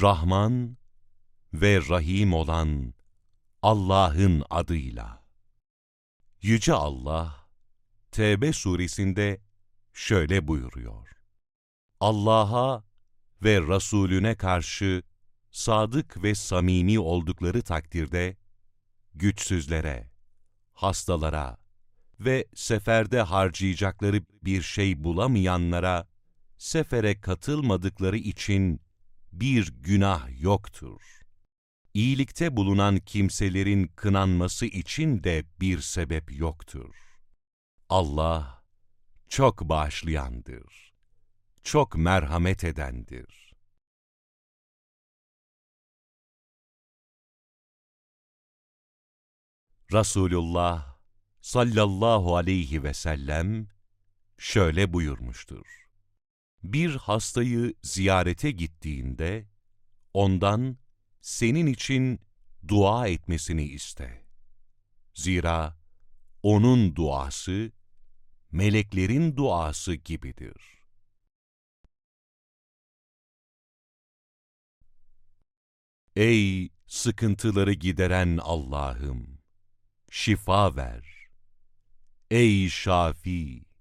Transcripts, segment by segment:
Rahman ve Rahim olan Allah'ın adıyla. Yüce Allah, Tevbe suresinde şöyle buyuruyor. Allah'a ve Resulüne karşı sadık ve samimi oldukları takdirde, güçsüzlere, hastalara ve seferde harcayacakları bir şey bulamayanlara, sefere katılmadıkları için bir günah yoktur. İyilikte bulunan kimselerin kınanması için de bir sebep yoktur. Allah çok bağışlayandır, çok merhamet edendir. Resulullah sallallahu aleyhi ve sellem şöyle buyurmuştur. Bir hastayı ziyarete gittiğinde ondan senin için dua etmesini iste. Zira onun duası meleklerin duası gibidir. Ey sıkıntıları gideren Allah'ım! Şifa ver. Ey Şafi!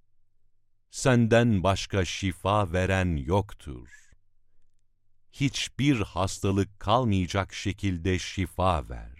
Senden başka şifa veren yoktur. Hiçbir hastalık kalmayacak şekilde şifa ver.